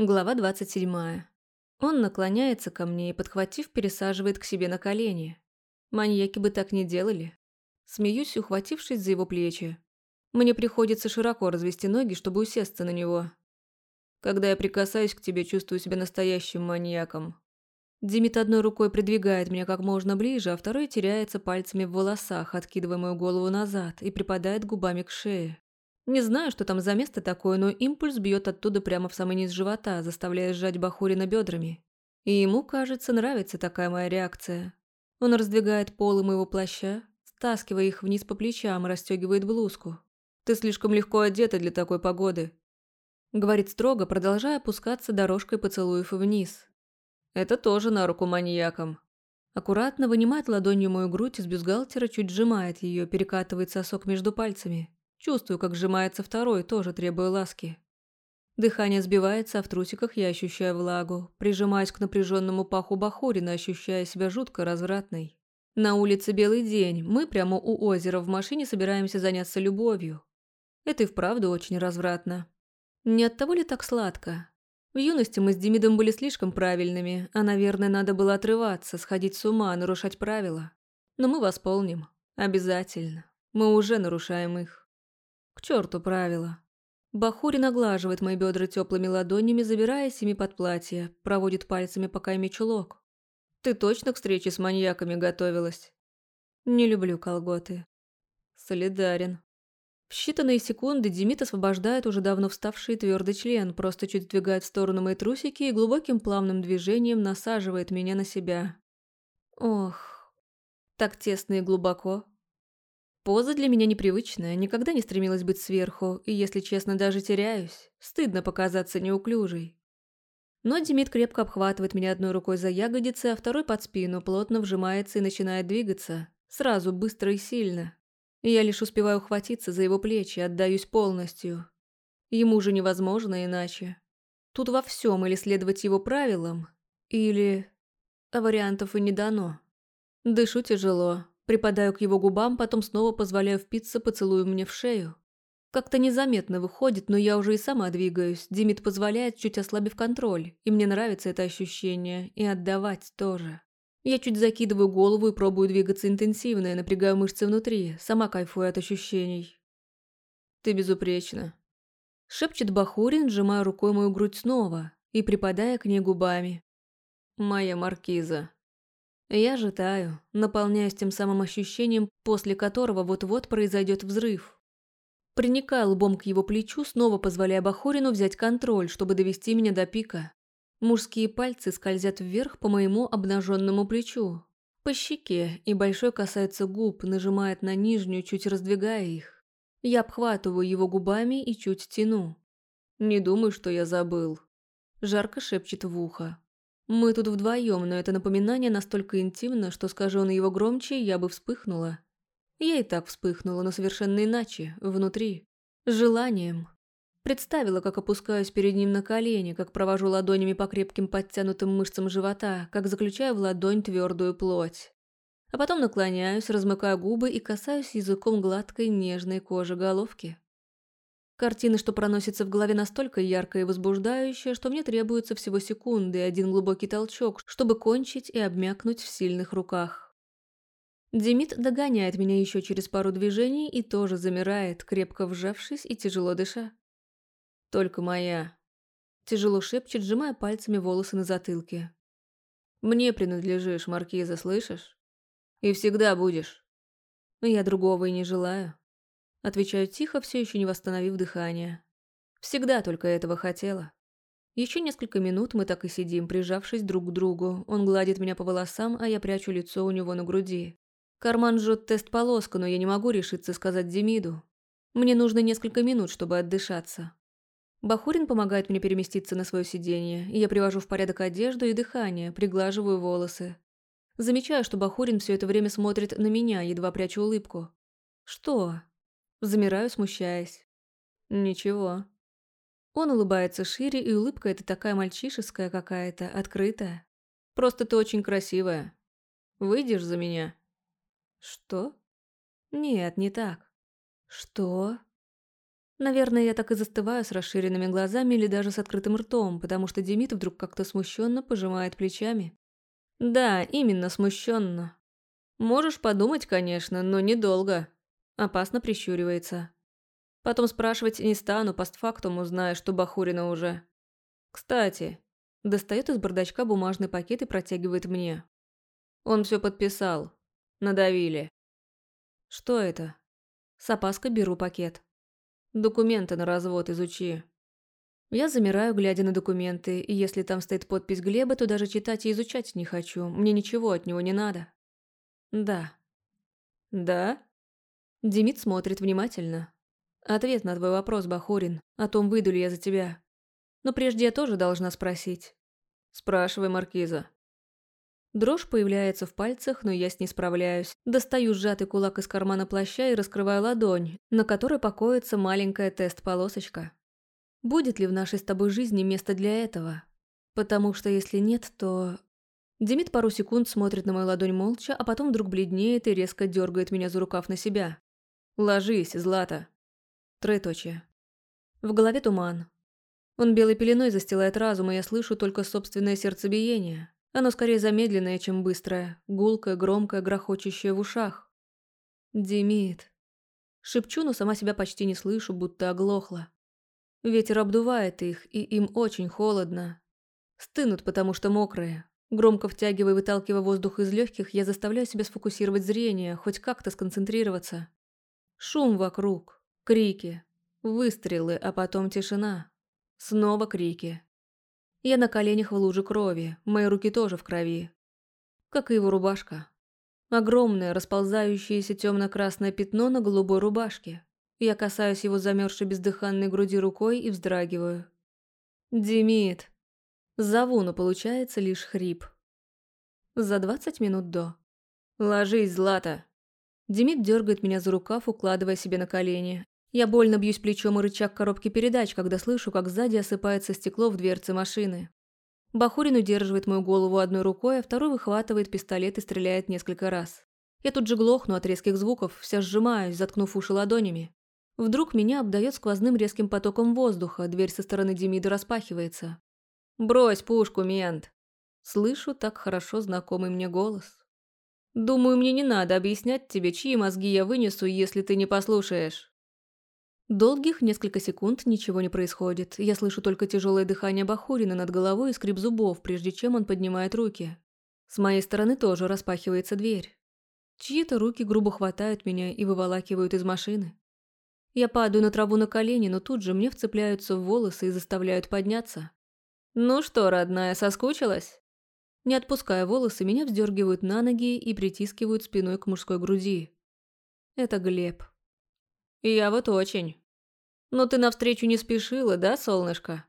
Глава 27. Он наклоняется ко мне и, подхватив, пересаживает к себе на колени. Маньяки бы так не делали. Смеюсь, ухватившись за его плечи. Мне приходится широко развести ноги, чтобы усесться на него. Когда я прикасаюсь к тебе, чувствую себя настоящим маньяком. Димит одной рукой придвигает меня как можно ближе, а второй теряется пальцами в волосах, откидывая мою голову назад и припадает губами к шее. Не знаю, что там за место такое, но импульс бьет оттуда прямо в самый низ живота, заставляя сжать Бахурина бедрами. И ему, кажется, нравится такая моя реакция. Он раздвигает полы моего плаща, стаскивая их вниз по плечам и расстегивает блузку. «Ты слишком легко одета для такой погоды», — говорит строго, продолжая опускаться дорожкой поцелуев вниз. «Это тоже на руку маньякам». Аккуратно вынимает ладонью мою грудь из бюстгальтера, чуть сжимает ее, перекатывает сосок между пальцами. Чувствую, как сжимается второй, тоже требуя ласки. Дыхание сбивается, а в трусиках я ощущаю влагу. Прижимаюсь к напряженному паху Бахурина, ощущая себя жутко развратной. На улице белый день, мы прямо у озера в машине собираемся заняться любовью. Это и вправду очень развратно. Не от того ли так сладко? В юности мы с Демидом были слишком правильными, а, наверное, надо было отрываться, сходить с ума, нарушать правила. Но мы восполним. Обязательно. Мы уже нарушаем их. К черту правила. Бахури наглаживает мои бедра теплыми ладонями, забираясь ими под платье, проводит пальцами по кайме чулок. Ты точно к встрече с маньяками готовилась? Не люблю колготы. Солидарен. В считанные секунды Демид освобождает уже давно вставший твердый член, просто чуть сдвигает в сторону мои трусики и глубоким плавным движением насаживает меня на себя. Ох, так тесно и глубоко. Поза для меня непривычная, никогда не стремилась быть сверху, и, если честно, даже теряюсь. Стыдно показаться неуклюжей. Но Демид крепко обхватывает меня одной рукой за ягодицы, а второй под спину, плотно вжимается и начинает двигаться. Сразу, быстро и сильно. И я лишь успеваю ухватиться за его плечи, отдаюсь полностью. Ему же невозможно иначе. Тут во всем или следовать его правилам, или... А вариантов и не дано. Дышу тяжело, Припадаю к его губам, потом снова позволяю впиться поцелую мне в шею. Как-то незаметно выходит, но я уже и сама двигаюсь. Димит позволяет, чуть ослабив контроль, и мне нравится это ощущение, и отдавать тоже. Я чуть закидываю голову и пробую двигаться интенсивно, и напрягаю мышцы внутри, сама кайфую от ощущений. «Ты безупречна», – шепчет Бахурин, сжимая рукой мою грудь снова и припадая к ней губами. «Моя маркиза». Я же таю, наполняясь тем самым ощущением, после которого вот-вот произойдет взрыв. Приникаю лбом к его плечу, снова позволяя Бахорину взять контроль, чтобы довести меня до пика. Мужские пальцы скользят вверх по моему обнаженному плечу, по щеке, и большой касается губ, нажимает на нижнюю, чуть раздвигая их. Я обхватываю его губами и чуть тяну. «Не думай, что я забыл», – жарко шепчет в ухо. Мы тут вдвоем, но это напоминание настолько интимно, что, скажу он его громче, я бы вспыхнула. Я и так вспыхнула, но совершенно иначе, внутри. Желанием. Представила, как опускаюсь перед ним на колени, как провожу ладонями по крепким подтянутым мышцам живота, как заключаю в ладонь твердую плоть. А потом наклоняюсь, размыкаю губы и касаюсь языком гладкой нежной кожи головки. Картина, что проносится в голове, настолько яркая и возбуждающая, что мне требуется всего секунды и один глубокий толчок, чтобы кончить и обмякнуть в сильных руках. Демид догоняет меня еще через пару движений и тоже замирает, крепко вжавшись и тяжело дыша. «Только моя», – тяжело шепчет, сжимая пальцами волосы на затылке. «Мне принадлежишь, Маркиза, слышишь? И всегда будешь. Я другого и не желаю». Отвечаю тихо, все еще не восстановив дыхание. Всегда только этого хотела. Еще несколько минут мы так и сидим, прижавшись друг к другу. Он гладит меня по волосам, а я прячу лицо у него на груди. Карман жжет тест-полоска, но я не могу решиться сказать Демиду. Мне нужно несколько минут, чтобы отдышаться. Бахурин помогает мне переместиться на свое сиденье, и я привожу в порядок одежду и дыхание, приглаживаю волосы. Замечаю, что Бахурин все это время смотрит на меня, едва прячу улыбку. «Что?» Замираю, смущаясь. Ничего. Он улыбается шире, и улыбка эта такая мальчишеская какая-то, открытая. Просто ты очень красивая. Выйдешь за меня? Что? Нет, не так. Что? Наверное, я так и застываю с расширенными глазами или даже с открытым ртом, потому что Демид вдруг как-то смущенно пожимает плечами. Да, именно смущенно. Можешь подумать, конечно, но недолго. Опасно прищуривается. Потом спрашивать не стану, постфактум узнаю, что Бахурина уже. Кстати, достает из бардачка бумажный пакет и протягивает мне. Он все подписал. Надавили. Что это? С опаской беру пакет. Документы на развод изучи. Я замираю, глядя на документы, и если там стоит подпись Глеба, то даже читать и изучать не хочу. Мне ничего от него не надо. Да. Да? Демид смотрит внимательно. Ответ на твой вопрос, Бахурин, о том, выйду ли я за тебя. Но прежде я тоже должна спросить. Спрашивай, Маркиза. Дрожь появляется в пальцах, но я с ней справляюсь. Достаю сжатый кулак из кармана плаща и раскрываю ладонь, на которой покоится маленькая тест-полосочка. Будет ли в нашей с тобой жизни место для этого? Потому что если нет, то... Демид пару секунд смотрит на мою ладонь молча, а потом вдруг бледнеет и резко дергает меня за рукав на себя. «Ложись, Злата!» Троеточие. В голове туман. Он белой пеленой застилает разум, и я слышу только собственное сердцебиение. Оно скорее замедленное, чем быстрое, гулкое, громкое, грохочущее в ушах. Демид. Шепчу, но сама себя почти не слышу, будто оглохла. Ветер обдувает их, и им очень холодно. Стынут, потому что мокрые. Громко втягивая и выталкивая воздух из легких, я заставляю себя сфокусировать зрение, хоть как-то сконцентрироваться. Шум вокруг, крики, выстрелы, а потом тишина. Снова крики. Я на коленях в луже крови, мои руки тоже в крови. Как и его рубашка. Огромное, расползающееся темно-красное пятно на голубой рубашке. Я касаюсь его замерзшей бездыханной груди рукой и вздрагиваю. «Димит!» Зову, но получается лишь хрип. За двадцать минут до. «Ложись, Злата!» Демид дергает меня за рукав, укладывая себе на колени. Я больно бьюсь плечом и рычаг коробки передач, когда слышу, как сзади осыпается стекло в дверце машины. Бахурин удерживает мою голову одной рукой, а второй выхватывает пистолет и стреляет несколько раз. Я тут же глохну от резких звуков, вся сжимаюсь, заткнув уши ладонями. Вдруг меня обдает сквозным резким потоком воздуха, дверь со стороны Демида распахивается. «Брось пушку, мент!» Слышу так хорошо знакомый мне голос. «Думаю, мне не надо объяснять тебе, чьи мозги я вынесу, если ты не послушаешь». Долгих несколько секунд ничего не происходит. Я слышу только тяжелое дыхание Бахурина над головой и скрип зубов, прежде чем он поднимает руки. С моей стороны тоже распахивается дверь. Чьи-то руки грубо хватают меня и выволакивают из машины. Я падаю на траву на колени, но тут же мне вцепляются в волосы и заставляют подняться. «Ну что, родная, соскучилась?» Не отпуская волосы, меня вздергивают на ноги и притискивают спиной к мужской груди. Это Глеб. «Я вот очень. Но ты навстречу не спешила, да, солнышко?»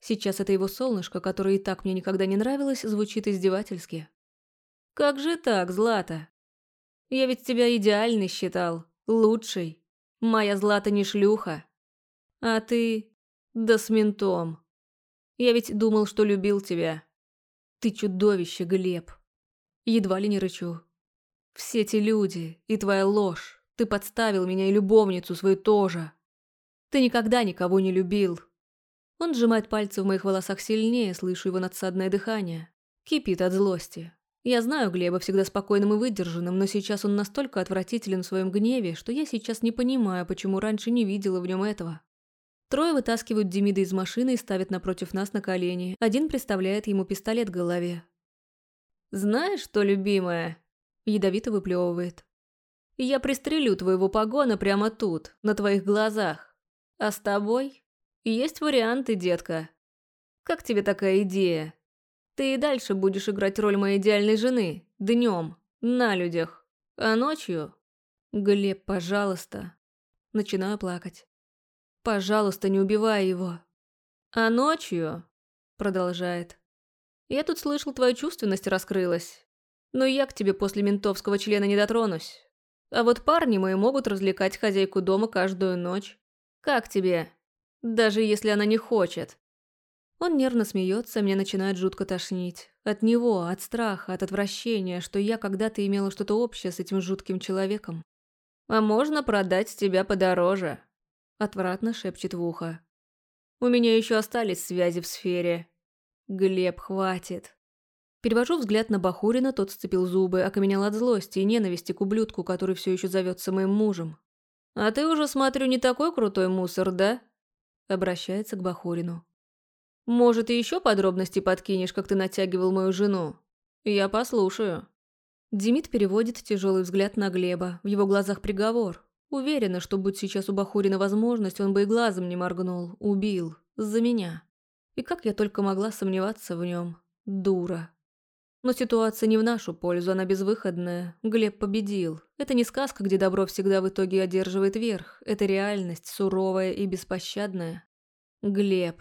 Сейчас это его солнышко, которое и так мне никогда не нравилось, звучит издевательски. «Как же так, Злата? Я ведь тебя идеальный считал, лучший. Моя Злата не шлюха. А ты... да с ментом. Я ведь думал, что любил тебя. Ты чудовище, Глеб. Едва ли не рычу. Все эти люди и твоя ложь. Ты подставил меня и любовницу свою тоже. Ты никогда никого не любил. Он сжимает пальцы в моих волосах сильнее, слышу его надсадное дыхание. Кипит от злости. Я знаю Глеба всегда спокойным и выдержанным, но сейчас он настолько отвратителен в своем гневе, что я сейчас не понимаю, почему раньше не видела в нем этого. Трое вытаскивают Демида из машины и ставят напротив нас на колени. Один представляет ему пистолет в голове. «Знаешь что, любимая?» Ядовито выплевывает. Я пристрелю твоего погона прямо тут, на твоих глазах. А с тобой? Есть варианты, детка. Как тебе такая идея? Ты и дальше будешь играть роль моей идеальной жены. Днем, на людях. А ночью? Глеб, пожалуйста. Начинаю плакать. Пожалуйста, не убивай его. А ночью? Продолжает. Я тут слышал, твоя чувственность раскрылась. Но я к тебе после ментовского члена не дотронусь. А вот парни мои могут развлекать хозяйку дома каждую ночь. Как тебе? Даже если она не хочет. Он нервно смеется, мне начинает жутко тошнить. От него, от страха, от отвращения, что я когда-то имела что-то общее с этим жутким человеком. А можно продать тебя подороже. Отвратно шепчет в ухо. У меня еще остались связи в сфере. Глеб, хватит. Перевожу взгляд на Бахурина, тот сцепил зубы, окаменел от злости и ненависти к ублюдку, который все еще зовется моим мужем. «А ты уже, смотрю, не такой крутой мусор, да?» Обращается к Бахурину. «Может, и еще подробности подкинешь, как ты натягивал мою жену? Я послушаю». Демид переводит тяжелый взгляд на Глеба. В его глазах приговор. Уверена, что будь сейчас у Бахурина возможность, он бы и глазом не моргнул. Убил. За меня. И как я только могла сомневаться в нем. Дура. Но ситуация не в нашу пользу, она безвыходная. Глеб победил. Это не сказка, где добро всегда в итоге одерживает верх. Это реальность, суровая и беспощадная. Глеб.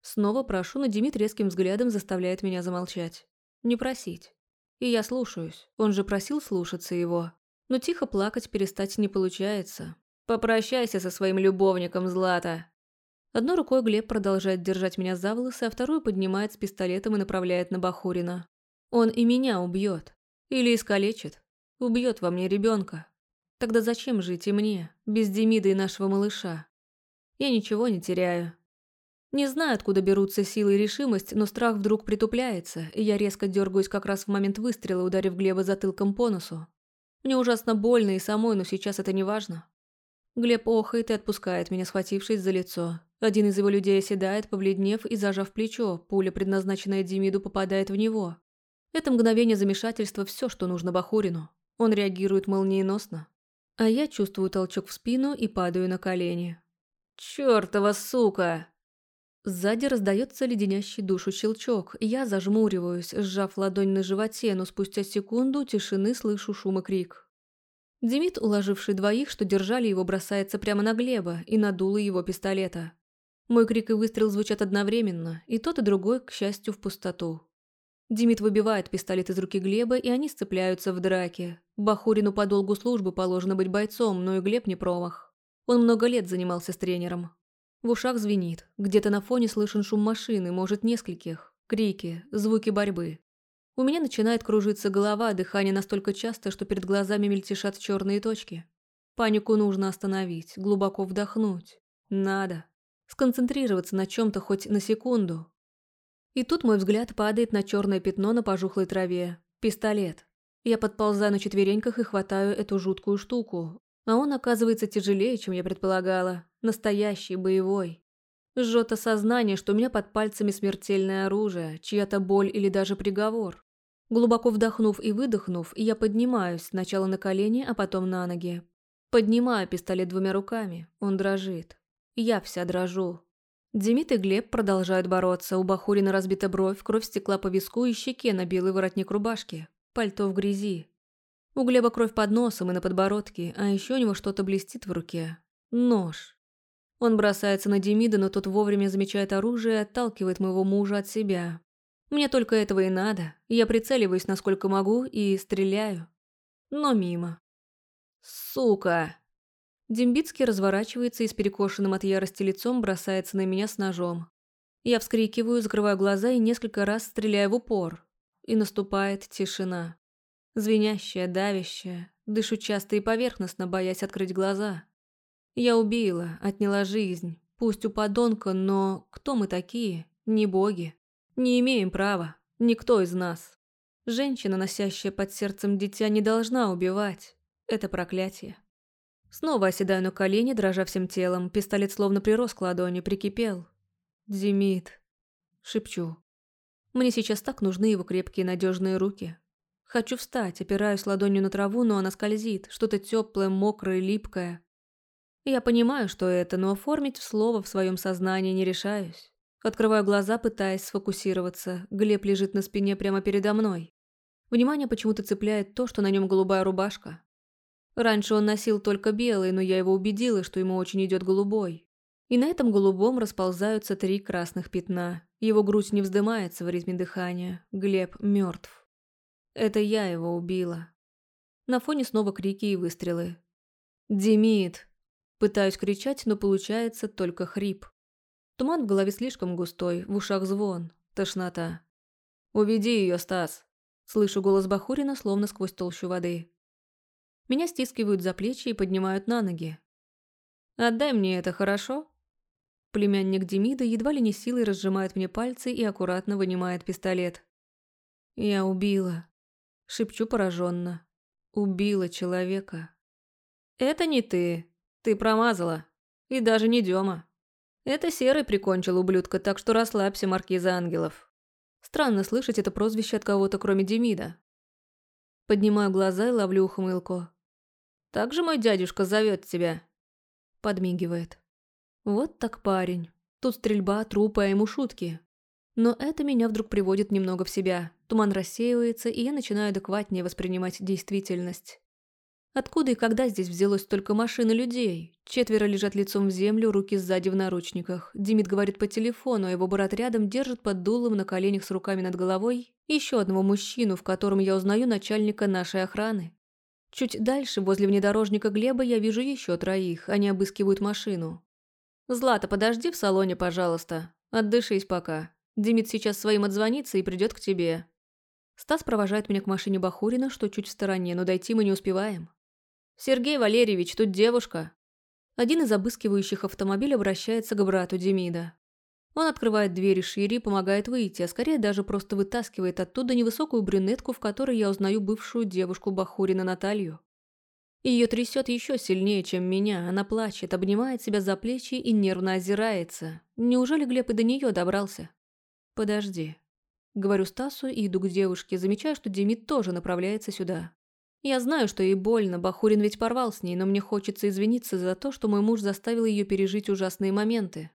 Снова прошу, но Демид резким взглядом заставляет меня замолчать. Не просить. И я слушаюсь. Он же просил слушаться его. Но тихо плакать перестать не получается. Попрощайся со своим любовником, Злата. Одной рукой Глеб продолжает держать меня за волосы, а вторую поднимает с пистолетом и направляет на Бахурина. Он и меня убьет. Или искалечит. Убьет во мне ребенка. Тогда зачем жить и мне, без Демида и нашего малыша? Я ничего не теряю. Не знаю, откуда берутся силы и решимость, но страх вдруг притупляется, и я резко дергаюсь как раз в момент выстрела, ударив Глеба затылком по носу. Мне ужасно больно и самой, но сейчас это не важно. Глеб охает и отпускает меня, схватившись за лицо. Один из его людей оседает, побледнев и зажав плечо. Пуля, предназначенная Демиду, попадает в него. Это мгновение замешательства – все, что нужно Бахурину. Он реагирует молниеносно. А я чувствую толчок в спину и падаю на колени. «Чёртова сука!» Сзади раздается леденящий душу щелчок, я зажмуриваюсь, сжав ладонь на животе, но спустя секунду тишины слышу шум и крик. Демид, уложивший двоих, что держали его, бросается прямо на Глеба и на дуло его пистолета. Мой крик и выстрел звучат одновременно, и тот и другой, к счастью, в пустоту. Демид выбивает пистолет из руки Глеба, и они сцепляются в драке. Бахурину по долгу службы положено быть бойцом, но и Глеб не промах. Он много лет занимался с тренером. В ушах звенит. Где-то на фоне слышен шум машины, может, нескольких. Крики, звуки борьбы. У меня начинает кружиться голова, дыхание настолько часто, что перед глазами мельтешат черные точки. Панику нужно остановить, глубоко вдохнуть. Надо. Сконцентрироваться на чем-то хоть на секунду. И тут мой взгляд падает на черное пятно на пожухлой траве. Пистолет. Я подползаю на четвереньках и хватаю эту жуткую штуку. А он оказывается тяжелее, чем я предполагала. Настоящий, боевой. Жжет осознание, что у меня под пальцами смертельное оружие, чья-то боль или даже приговор. Глубоко вдохнув и выдохнув, я поднимаюсь сначала на колени, а потом на ноги. Поднимаю пистолет двумя руками. Он дрожит. Я вся дрожу. Демид и Глеб продолжают бороться. У Бахурина разбита бровь, кровь стекла по виску и щеке на белый воротник рубашки. Пальто в грязи. У Глеба кровь под носом и на подбородке, а еще у него что-то блестит в руке. Нож. Он бросается на Демида, но тот вовремя замечает оружие и отталкивает моего мужа от себя. Мне только этого и надо. Я прицеливаюсь, насколько могу, и стреляю. Но мимо. Сука! Дембицкий разворачивается и с перекошенным от ярости лицом бросается на меня с ножом. Я вскрикиваю, закрываю глаза и несколько раз стреляю в упор. И наступает тишина. Звенящая, давящая. Дышу часто и поверхностно, боясь открыть глаза. Я убила, отняла жизнь. Пусть у подонка, но кто мы такие? Не боги. Не имеем права. Никто из нас. Женщина, носящая под сердцем дитя, не должна убивать. Это проклятие. Снова оседаю на колени, дрожа всем телом. Пистолет словно прирос к ладони, прикипел. «Демид», — шепчу. Мне сейчас так нужны его крепкие надежные руки. Хочу встать, опираюсь ладонью на траву, но она скользит. Что-то теплое, мокрое, липкое. Я понимаю, что это, но оформить в слово в своем сознании не решаюсь. Открываю глаза, пытаясь сфокусироваться. Глеб лежит на спине прямо передо мной. Внимание почему-то цепляет то, что на нем голубая рубашка. Раньше он носил только белый, но я его убедила, что ему очень идет голубой. И на этом голубом расползаются три красных пятна. Его грудь не вздымается в ритме дыхания. Глеб мертв. Это я его убила. На фоне снова крики и выстрелы. «Демид!» Пытаюсь кричать, но получается только хрип. Туман в голове слишком густой, в ушах звон, тошнота. «Уведи ее, Стас!» Слышу голос Бахурина, словно сквозь толщу воды. Меня стискивают за плечи и поднимают на ноги. Отдай мне это, хорошо?» Племянник Демида едва ли не силой разжимает мне пальцы и аккуратно вынимает пистолет. «Я убила», — шепчу пораженно. «Убила человека». «Это не ты. Ты промазала. И даже не Дема. Это Серый прикончил ублюдка, так что расслабься, маркиза ангелов». Странно слышать это прозвище от кого-то, кроме Демида. Поднимаю глаза и ловлю ухмылку. «Так же мой дядюшка зовет тебя?» Подмигивает. Вот так парень. Тут стрельба, трупы, а ему шутки. Но это меня вдруг приводит немного в себя. Туман рассеивается, и я начинаю адекватнее воспринимать действительность. Откуда и когда здесь взялось столько машин и людей? Четверо лежат лицом в землю, руки сзади в наручниках. Димит говорит по телефону, а его брат рядом держит под дулом на коленях с руками над головой еще одного мужчину, в котором я узнаю начальника нашей охраны. Чуть дальше, возле внедорожника Глеба, я вижу еще троих, они обыскивают машину. «Злата, подожди в салоне, пожалуйста. Отдышись пока. Димит сейчас своим отзвонится и придет к тебе». Стас провожает меня к машине Бахурина, что чуть в стороне, но дойти мы не успеваем. «Сергей Валерьевич, тут девушка». Один из обыскивающих автомобиль обращается к брату Демида. Он открывает двери шире и помогает выйти, а скорее даже просто вытаскивает оттуда невысокую брюнетку, в которой я узнаю бывшую девушку Бахурина Наталью. Ее трясет еще сильнее, чем меня. Она плачет, обнимает себя за плечи и нервно озирается. Неужели Глеб и до нее добрался? Подожди. Говорю Стасу и иду к девушке, замечаю, что Демид тоже направляется сюда. Я знаю, что ей больно, Бахурин ведь порвал с ней, но мне хочется извиниться за то, что мой муж заставил ее пережить ужасные моменты.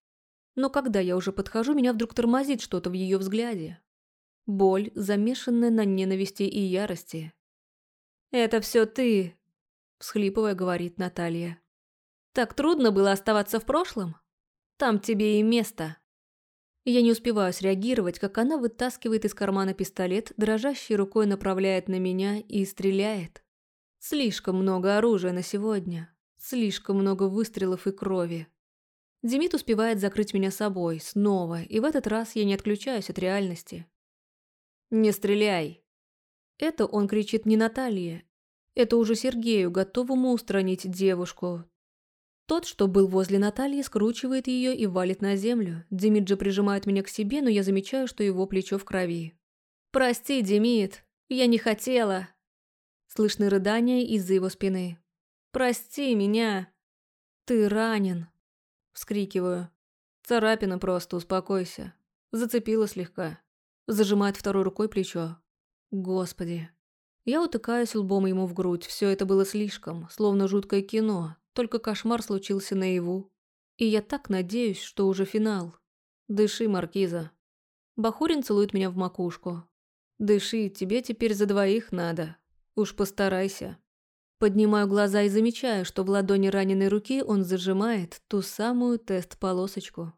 Но когда я уже подхожу, меня вдруг тормозит что-то в ее взгляде. Боль, замешанная на ненависти и ярости. «Это все ты!» всхлипывая, говорит Наталья. «Так трудно было оставаться в прошлом? Там тебе и место». Я не успеваю среагировать, как она вытаскивает из кармана пистолет, дрожащей рукой направляет на меня и стреляет. Слишком много оружия на сегодня. Слишком много выстрелов и крови. Демид успевает закрыть меня собой, снова, и в этот раз я не отключаюсь от реальности. «Не стреляй!» Это он кричит не Наталье, это уже Сергею, готовому устранить девушку. Тот, что был возле Натальи, скручивает ее и валит на землю. Демид прижимает меня к себе, но я замечаю, что его плечо в крови. «Прости, Демид, я не хотела!» Слышны рыдания из-за его спины. «Прости меня!» «Ты ранен!» Вскрикиваю. «Царапина просто, успокойся!» Зацепила слегка. Зажимает второй рукой плечо. «Господи!» Я утыкаюсь лбом ему в грудь, все это было слишком, словно жуткое кино, только кошмар случился наяву. И я так надеюсь, что уже финал. Дыши, Маркиза. Бахурин целует меня в макушку. Дыши, тебе теперь за двоих надо. Уж постарайся. Поднимаю глаза и замечаю, что в ладони раненой руки он зажимает ту самую тест-полосочку.